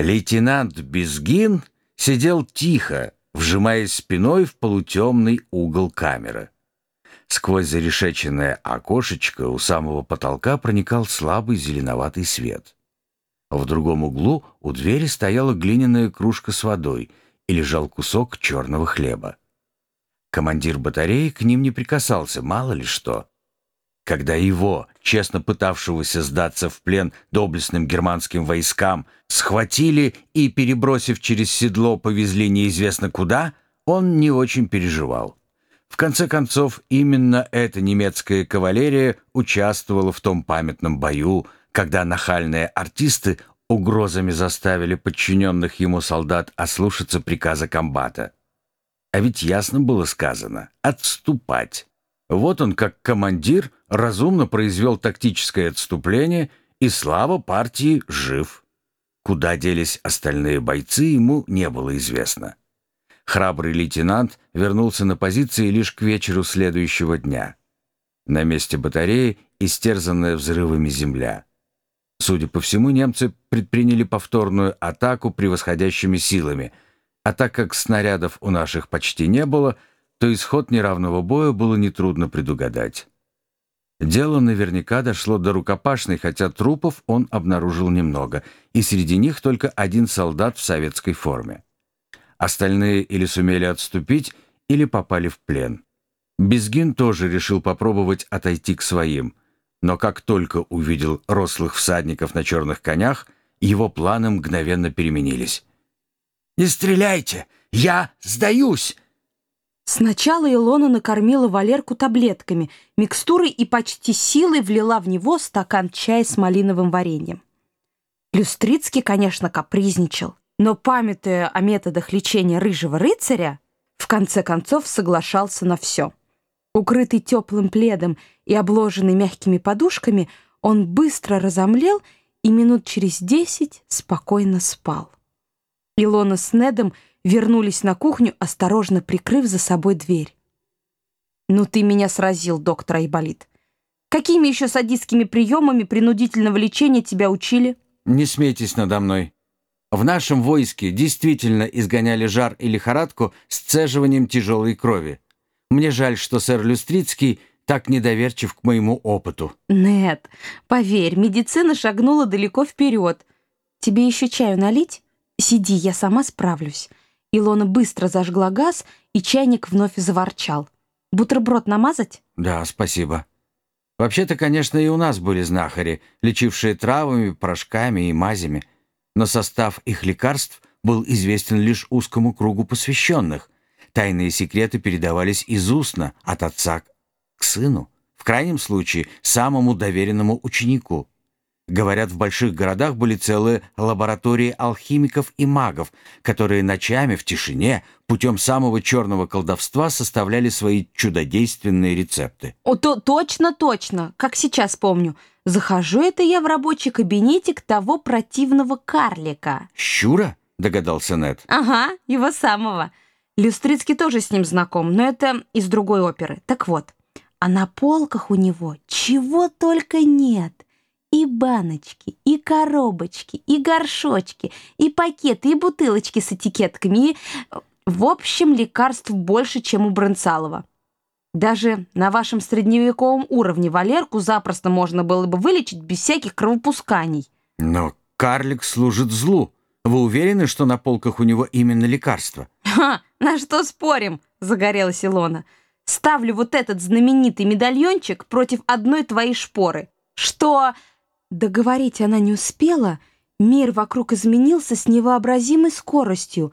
Лейтенант Безгин сидел тихо, вжимаясь спиной в полутемный угол камеры. Сквозь зарешеченное окошечко у самого потолка проникал слабый зеленоватый свет. В другом углу у двери стояла глиняная кружка с водой и лежал кусок черного хлеба. Командир батареи к ним не прикасался, мало ли что. Когда его, честно пытавшегося сдаться в плен доблестным германским войскам, схватили и, перебросив через седло, повезли неизвестно куда, он не очень переживал. В конце концов, именно эта немецкая кавалерия участвовала в том памятном бою, когда нахальные артисты угрозами заставили подчиненных ему солдат ослушаться приказа комбата. А ведь ясно было сказано — отступать. Вот он, как командир, разумно произвел тактическое отступление, и слава партии жив. Куда делись остальные бойцы, ему не было известно. Храбрый лейтенант вернулся на позиции лишь к вечеру следующего дня. На месте батареи истерзанная взрывами земля. Судя по всему, немцы предприняли повторную атаку превосходящими силами, а так как снарядов у наших почти не было, то исход неравного боя было нетрудно предугадать. Дело наверняка дошло до рукопашной, хотя трупов он обнаружил немного, и среди них только один солдат в советской форме. Остальные или сумели отступить, или попали в плен. Безгин тоже решил попробовать отойти к своим – но как только увидел рослых всадников на черных конях, его планы мгновенно переменились. «Не стреляйте! Я сдаюсь!» Сначала Илона накормила Валерку таблетками, микстурой и почти силой влила в него стакан чая с малиновым вареньем. Люстрицкий, конечно, капризничал, но, памятуя о методах лечения рыжего рыцаря, в конце концов соглашался на все. Укрытый теплым пледом и обложенный мягкими подушками, он быстро разомлел и минут через десять спокойно спал. Илона с Недом вернулись на кухню, осторожно прикрыв за собой дверь. «Ну ты меня сразил, доктор Айболит. Какими еще садистскими приемами принудительного лечения тебя учили?» «Не смейтесь надо мной. В нашем войске действительно изгоняли жар и лихорадку с цеживанием тяжелой крови. Мне жаль, что сэр Люстрицкий так недоверчив к моему опыту. Нет, поверь, медицина шагнула далеко вперед. Тебе еще чаю налить? Сиди, я сама справлюсь. Илона быстро зажгла газ, и чайник вновь заворчал. Бутерброд намазать? Да, спасибо. Вообще-то, конечно, и у нас были знахари, лечившие травами, порошками и мазями. Но состав их лекарств был известен лишь узкому кругу посвященных — Тайные секреты передавались из устно от отца к сыну, в крайнем случае самому доверенному ученику. Говорят, в больших городах были целые лаборатории алхимиков и магов, которые ночами в тишине путем самого черного колдовства составляли свои чудодейственные рецепты. О, то, точно, точно, как сейчас помню. Захожу это я в рабочий кабинетик того противного карлика. «Щура?» — догадался Нед. «Ага, его самого. Люстрицкий тоже с ним знаком, но это из другой оперы. Так вот, а на полках у него чего только нет. И баночки, и коробочки, и горшочки, и пакеты, и бутылочки с этикетками, и... В общем, лекарств больше, чем у Бронцалова. Даже на вашем средневековом уровне Валерку запросто можно было бы вылечить без всяких кровопусканий. Но карлик служит злу. Вы уверены, что на полках у него именно лекарства? Ха! «На что спорим?» — загорелась Илона. «Ставлю вот этот знаменитый медальончик против одной твоей шпоры. Что...» Договорить она не успела. Мир вокруг изменился с невообразимой скоростью.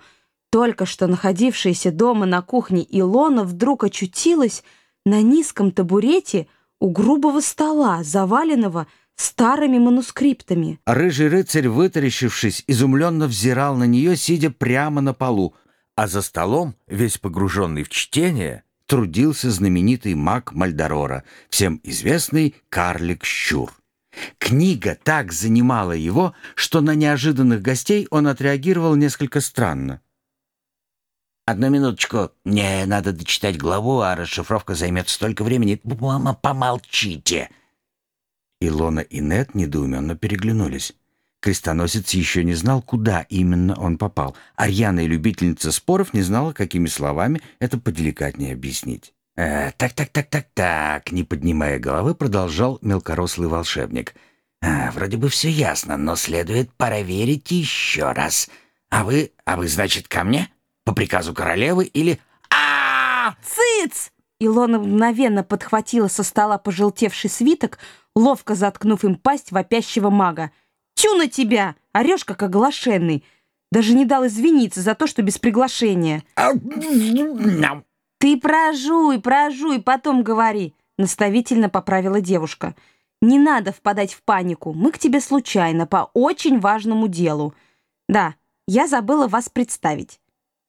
Только что находившаяся дома на кухне Илона вдруг очутилась на низком табурете у грубого стола, заваленного старыми манускриптами. Рыжий рыцарь, вытаращившись, изумленно взирал на нее, сидя прямо на полу, а за столом, весь погруженный в чтение, трудился знаменитый маг Мальдорора, всем известный карлик Щур. Книга так занимала его, что на неожиданных гостей он отреагировал несколько странно. «Одну минуточку. Мне надо дочитать главу, а расшифровка займет столько времени. Мама, помолчите!» Илона и Нет недоуменно переглянулись. Крестоносец еще не знал, куда именно он попал, а рьяная любительница споров не знала, какими словами это поделикатнее объяснить. «Э, «Так, так, так, так, так», — не поднимая головы, продолжал мелкорослый волшебник. «А, «Вроде бы все ясно, но следует проверить еще раз. А вы, а вы, значит, ко мне? По приказу королевы или...» а «Цыц!» Илона мгновенно подхватила со стола пожелтевший свиток, ловко заткнув им пасть вопящего мага. «Тю на тебя! Орешь, как оглашенный! Даже не дал извиниться за то, что без приглашения!» «Ты прожуй, прожуй, потом говори!» Наставительно поправила девушка. «Не надо впадать в панику. Мы к тебе случайно, по очень важному делу. Да, я забыла вас представить.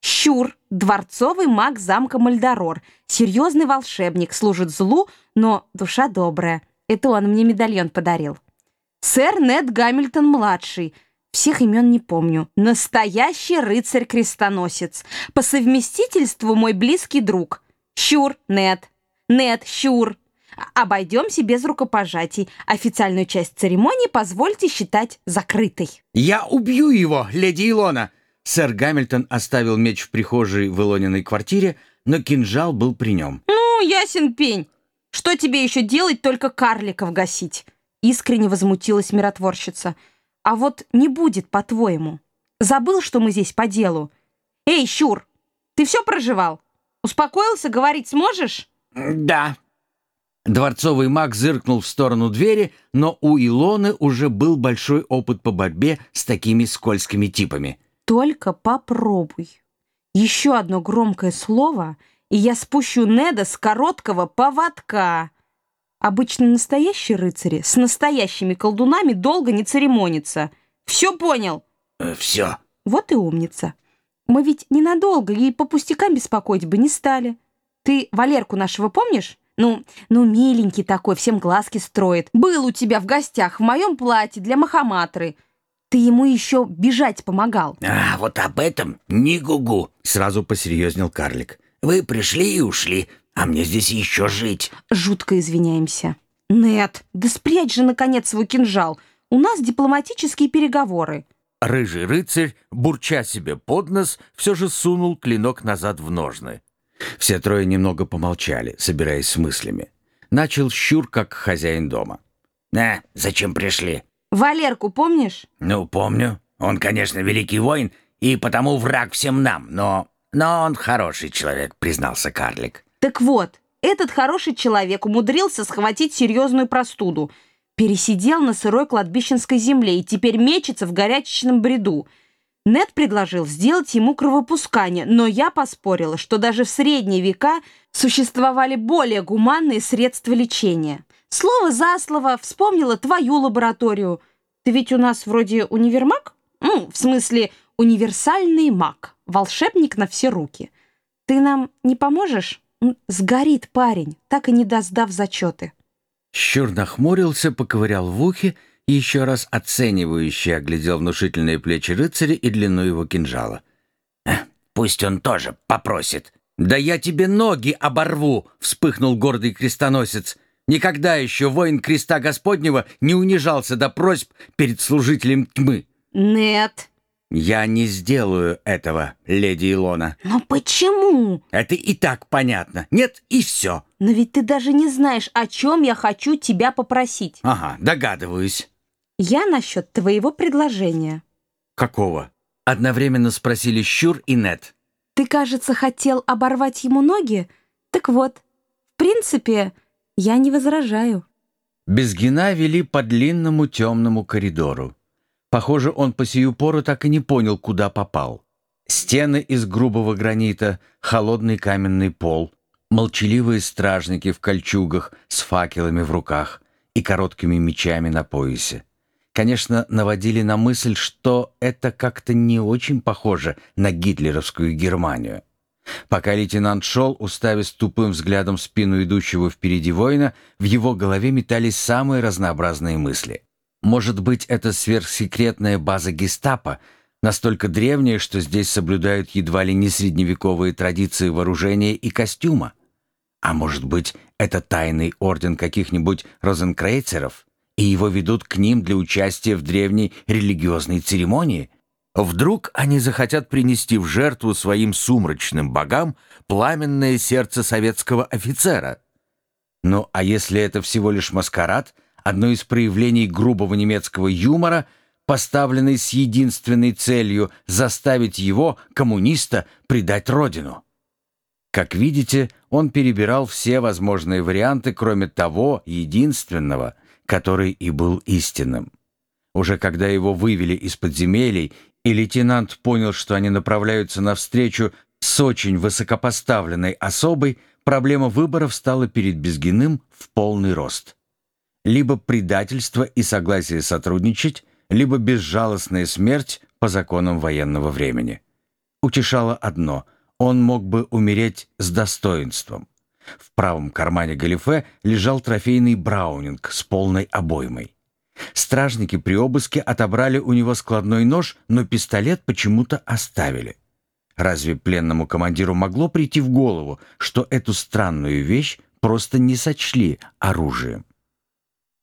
Щур, дворцовый маг замка Мальдорор, серьезный волшебник, служит злу, но душа добрая. Это он мне медальон подарил. Сэр Нед Гамильтон-младший. Всех имен не помню. Настоящий рыцарь-крестоносец. По совместительству мой близкий друг. Щур, Нед. Нед, Щур. Обойдемся без рукопожатий. Официальную часть церемонии позвольте считать закрытой. «Я убью его, леди Илона!» Сэр Гамильтон оставил меч в прихожей в Илониной квартире, но кинжал был при нем. «Ну, ясен пень. Что тебе еще делать, только карликов гасить?» Искренне возмутилась миротворщица. «А вот не будет, по-твоему. Забыл, что мы здесь по делу? Эй, Щур, ты все проживал? Успокоился, говорить сможешь?» «Да». Дворцовый маг зыркнул в сторону двери, но у Илоны уже был большой опыт по борьбе с такими скользкими типами. «Только попробуй. Еще одно громкое слово — и я спущу Неда с короткого поводка. Обычно настоящие рыцари с настоящими колдунами долго не церемонятся. Все понял? Э, все. Вот и умница. Мы ведь ненадолго и по пустякам беспокоить бы не стали. Ты Валерку нашего помнишь? Ну, ну, миленький такой, всем глазки строит. Был у тебя в гостях в моем платье для Махаматры. Ты ему еще бежать помогал. А, вот об этом не гугу, сразу посерьезнел карлик. Вы пришли и ушли, а мне здесь еще жить». Жутко извиняемся. «Нет, да спрячь же, наконец, свой кинжал. У нас дипломатические переговоры». Рыжий рыцарь, бурча себе под нос, все же сунул клинок назад в ножны. Все трое немного помолчали, собираясь с мыслями. Начал щур, как хозяин дома. «На, зачем пришли?» «Валерку помнишь?» «Ну, помню. Он, конечно, великий воин, и потому враг всем нам, но «Но он хороший человек», — признался карлик. «Так вот, этот хороший человек умудрился схватить серьезную простуду, пересидел на сырой кладбищенской земле и теперь мечется в горячечном бреду. Нед предложил сделать ему кровопускание, но я поспорила, что даже в средние века существовали более гуманные средства лечения. Слово за слово вспомнила твою лабораторию. Ты ведь у нас вроде универмаг? Ну, в смысле, универсальный маг, волшебник на все руки. Ты нам не поможешь? Сгорит парень, так и не доздав зачеты. Щур нахмурился, поковырял в ухе и еще раз оценивающе оглядел внушительные плечи рыцаря и длину его кинжала. «Пусть он тоже попросит». «Да я тебе ноги оборву!» — вспыхнул гордый крестоносец. «Никогда еще воин креста Господнего не унижался до просьб перед служителем тьмы». «Нет», «Я не сделаю этого, леди Илона». «Но почему?» «Это и так понятно. Нет, и все». «Но ведь ты даже не знаешь, о чем я хочу тебя попросить». «Ага, догадываюсь». «Я насчет твоего предложения». «Какого?» Одновременно спросили Щур и Нет. «Ты, кажется, хотел оборвать ему ноги? Так вот, в принципе, я не возражаю». Безгина вели по длинному темному коридору. Похоже, он по сию пору так и не понял, куда попал. Стены из грубого гранита, холодный каменный пол, молчаливые стражники в кольчугах с факелами в руках и короткими мечами на поясе. Конечно, наводили на мысль, что это как-то не очень похоже на гитлеровскую Германию. Пока лейтенант шел, уставив тупым взглядом спину идущего впереди воина, в его голове метались самые разнообразные мысли. Может быть, это сверхсекретная база гестапо, настолько древняя, что здесь соблюдают едва ли не средневековые традиции вооружения и костюма? А может быть, это тайный орден каких-нибудь розенкрейцеров? и его ведут к ним для участия в древней религиозной церемонии? Вдруг они захотят принести в жертву своим сумрачным богам пламенное сердце советского офицера? Ну, а если это всего лишь маскарад, одно из проявлений грубого немецкого юмора, поставленный с единственной целью заставить его, коммуниста, предать родину? Как видите, он перебирал все возможные варианты, кроме того единственного, который и был истинным. Уже когда его вывели из подземелий, и лейтенант понял, что они направляются навстречу с очень высокопоставленной особой, проблема выборов стала перед Безгиным в полный рост. Либо предательство и согласие сотрудничать, либо безжалостная смерть по законам военного времени. Утешало одно — он мог бы умереть с достоинством. В правом кармане галифе лежал трофейный браунинг с полной обоймой. Стражники при обыске отобрали у него складной нож, но пистолет почему-то оставили. Разве пленному командиру могло прийти в голову, что эту странную вещь просто не сочли оружием?